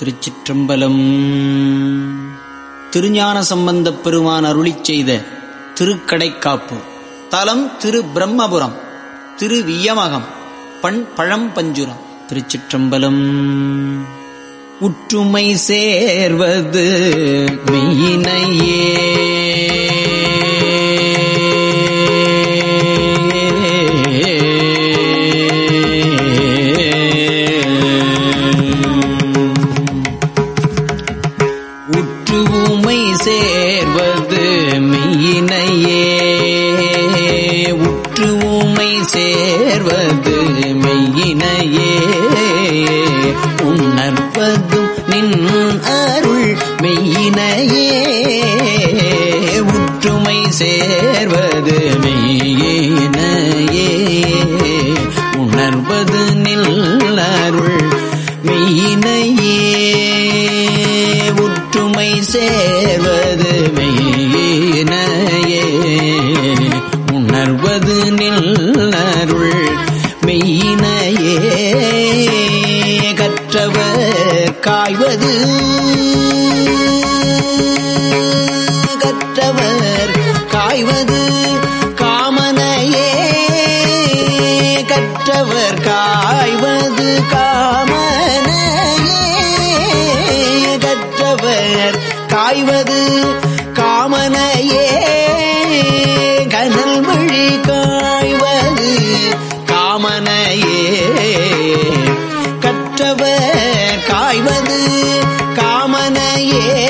திருச்சிற்றம்பலம். திருஞான சம்பந்தப் பெருமான் அருளி செய்த திருக்கடைக்காப்பு. தலம் திரு பிரம்மபுரம் திரு வியமகம் பண் பழம்பஞ்சுரம் திருச்சிற்றம்பலம். உற்றுமை சேர்வது மெய்யினையே. காய்வது காமனையே. கற்றவர் காய்வது காமனையே. கற்றவர் காய்வது காமனையே. கனல் மொழி காய்வது காமனையே. கற்றவர் காய்வது காமனையே.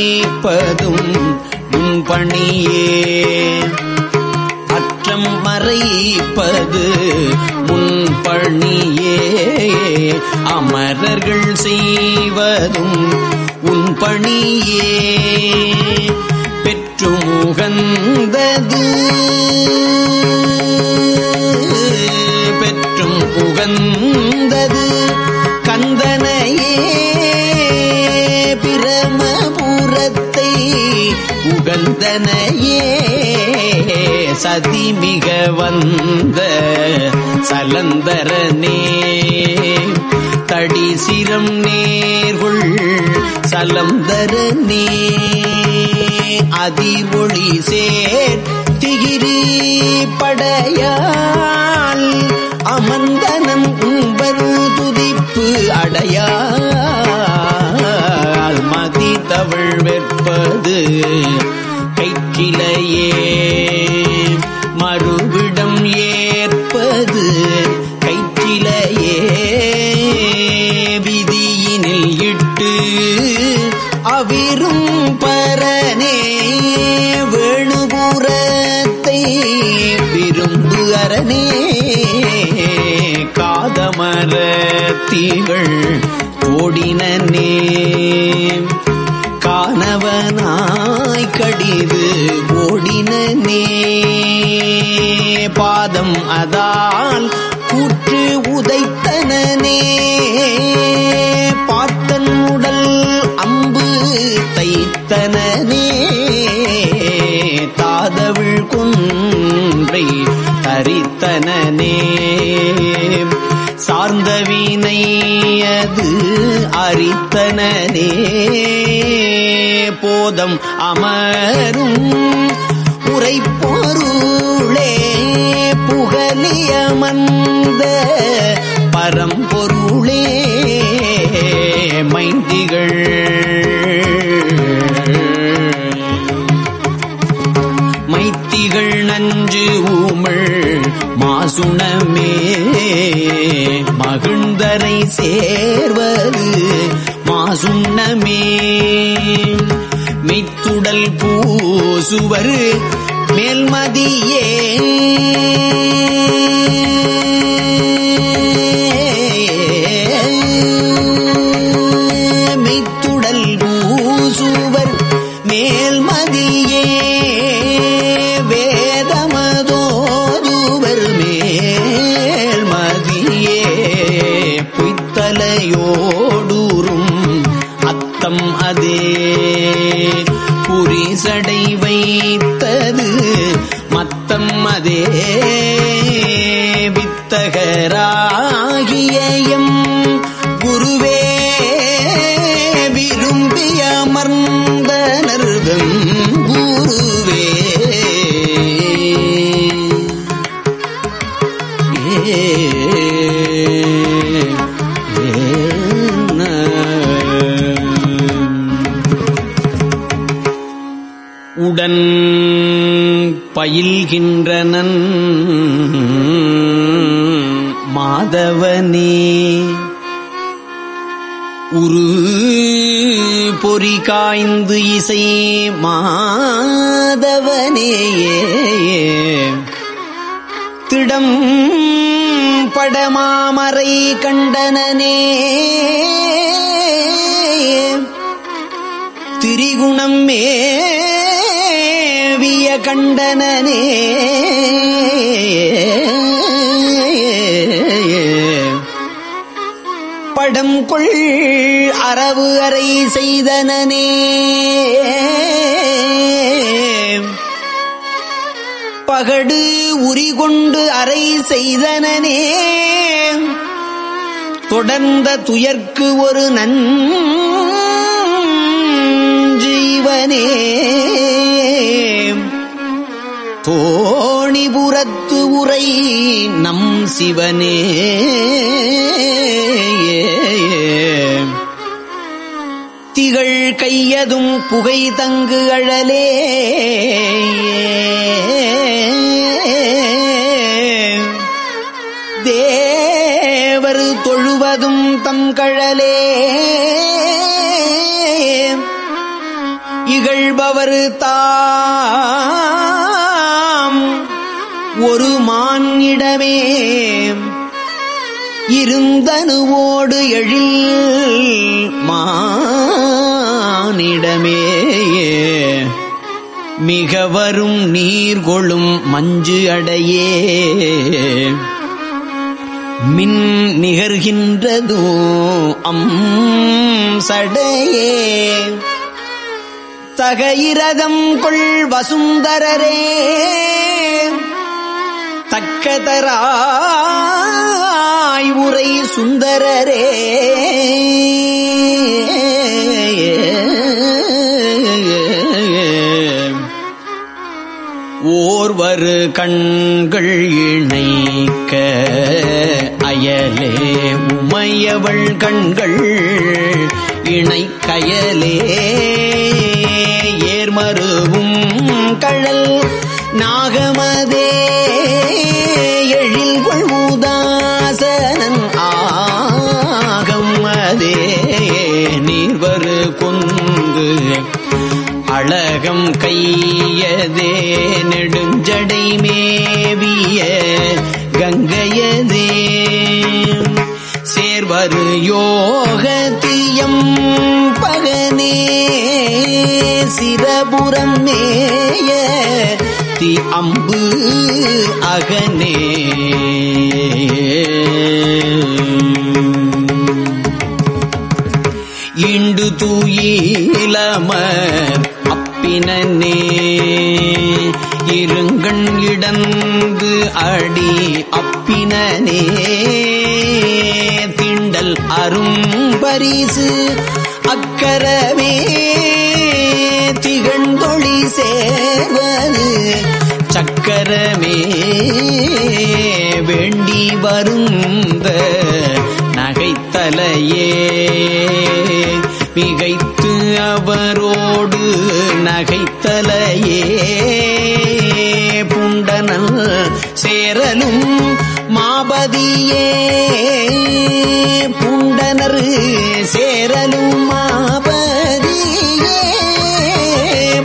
மறைப்பதும் முன்பணியே அற்றம் மறைப்பது முன்பணியே அமரர்கள் செய்வதும் உன்பணியே பெற்று முகந்தது பெற்றும் புகந்த உகந்தனையே சதிமிக வந்த சலந்தரனே. தடி சிரம் நேர்குள் சலந்தரனே. அதிர்வொளி சேர் திகிரி படையால் அமர்ந்தனம் உம்பர் துதிப்பு அடையால் மதி தவழ் வெற்பது விட்டு அவிரும் பரனே வேணுபுரத்தை விரும்பு அரணே காதமர தீகள் ஓடினே காணவனாய் கடிது ஓடினே பாதம் அதால் கூற்று உதைத்தனே தைத்தனனே தாதவிழ் குன்றை தரித்தனே சார்ந்த வினை அது போதம் அமரும் உரைப்பொருளே புகலியமந்த பரம்பொருளே மைந்திகள் மாசுணமே மகிழ்ந்தரை சேர்வது மாசுண்ணமே மித்துடல் பூசுவர் மேல்மதியே. அதே வைத்தது. மத்தம் அதே வித்தகராகிய எம். குருவே உடன் பயில்கின்றனன். மாதவனே உரு பொறி காய்ந்து இசை மாதவனேயே. திடம் படமாமரை கண்டனனே கண்டனே படம் கொள் அரவு அறை செய்தனனே. பகடு உரிகொண்டு அறை செய்தனனே. தொடர்ந்த துயர்க்கு ஒரு நஞ்சீவனே தோணிபுரத்து உரை நம் சிவனே திகழ் கையதும் புகை தங்கு அழலே தேவர் தொழுவதும் தம் கழலே இகழ்பவர் தாம் ஒரு மான்னிடமே இருந்தனுவோடு எழில் மானிடமே. மிக வரும் நீர்கொளும் மஞ்சு அடையே. மின் நிகர்கின்றதோ அம் சடையே. தகையிரதம் கொள் வசுந்தரரே. தக்கதராய் உரை சுந்தரரே. ஓர்வரு கண்கள் இணைக்க அயலே உமையவள் கண்கள் இணைக்கயலே. ஏர்மருவும் கழல் நாக கொந்து அழகம் கையதே நெடுஞ்சடை மேவிய கங்கையதே. சேர்வரு யோகத்தியம் பகனே சிரபுரம் மேய தி அம்பு அகனே. ஈண்டு தூயிலமர் அப்பினே இருங்கண் இடந்து அடி அப்பினே திண்டல் அரும் பரிசு அக்கரமே திகழ்ந்தொழி சேவது சக்கரமே. வேண்டி வருந்த நகைத்தலையே. மிகைத்து அவரோடு நகைத்தலையே. புண்டனல் சேரலும் மாபதியே. புண்டனர் சேரலும் மாபதியே.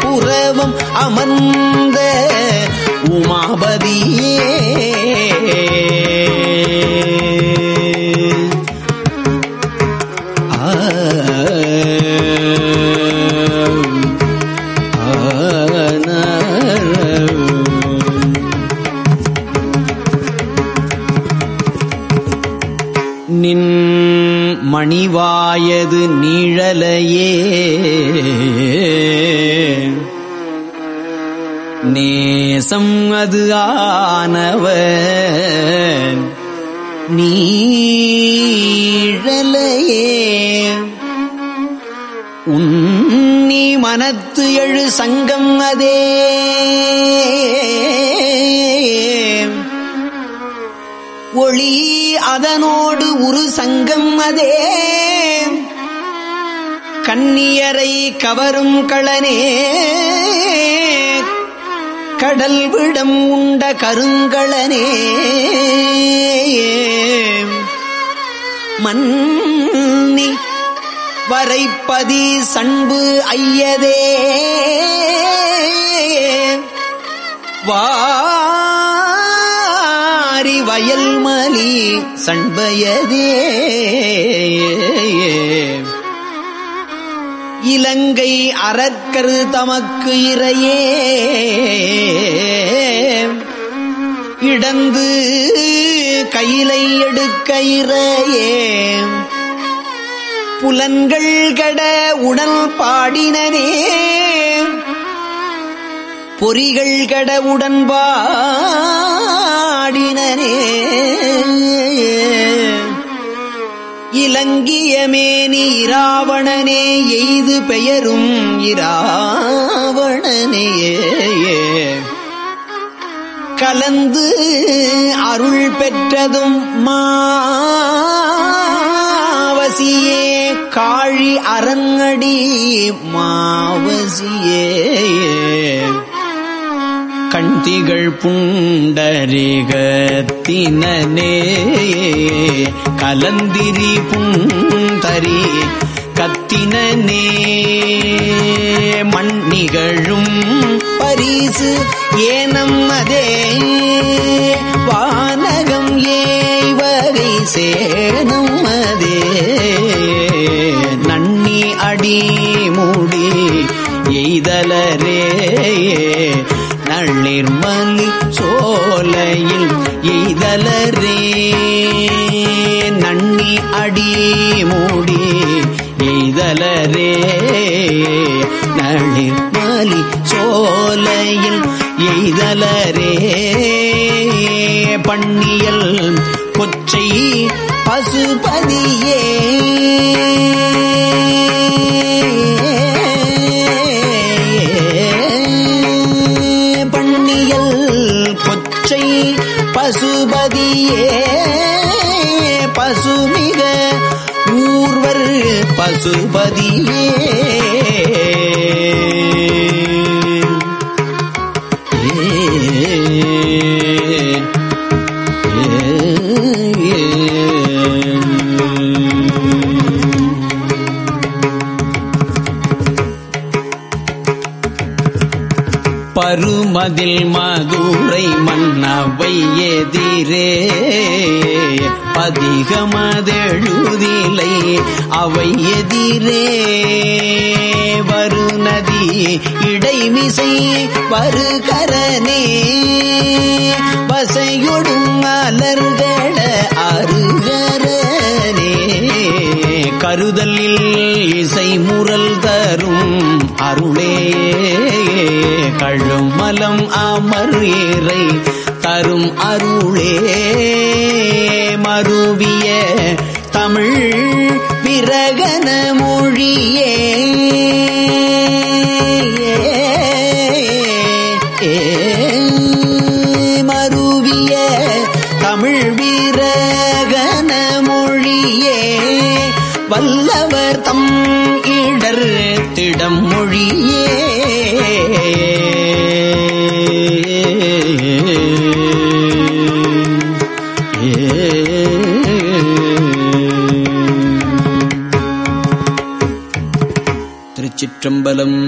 புறவம் அமர்ந்த உமாபதியே. நேசம் அது ஆனவன். நீழலையே. உன்னி மனத்து எழு சங்கம் அதே. ஒளி அதனோடு உரு சங்கம் அதே. கண்ணியரை கவரும் களனே. கடல் விடம் உண்ட கருங்களனே மன்னி வரைப்பதி சண்பு ஐயதே. வாரி வயல்மலி சண்பயதே. இலங்கை அறக்கரு தமக்கு இறையே. இடந்து கையிலை எடுக்க இறையே. புலன்கள் கட உடல் பாடினனே. பொறிகள் கட உடன்பாடினனே. இலங்கிய மேனி இராவணனே எய்து பெயரும் இராவணனேயே. கலந்து அருள் பெற்றதும் மாவசியே காழி அரங்கடி மாவசியே. கண்திகள் புண்டரிகத்தினே கலந்திரி புந்தரி கத்தினனே. மண்ணிகழும் பரிசு ஏனம் அதே. வானகம் ஏவகை சேனம் அதே. நன்னி அடி மூடி எய்தலரே. நள்ளிர்மலி சோலையில் எய்தலரே. நன்னி அடி மூடி எய்தலரே. நளிர்மலி சோலையில் எய்தலரே. பண்ணியல் கொச்சை பசுபதியே. சுபதியே. பருமதில் மதுரை மன்னவை எதிரே. அதிகமதெழுதிலை அவை எதிரே வரு நதி இடைமிசை வரு கரனே பசையொடும் மலர்கள அருகரனே. கருதலில் இசை முரல் தரும் அருளே. கழுமலம் அமர் ஏறை தரும் அருளே. மருவிய தமிழ் விரகன மொழியே. மருவிய தமிழ் வீரகன மொழியே. வல்லவர் தம் இடர் திடம் மொழியே. திருச்சிற்றம்பலம்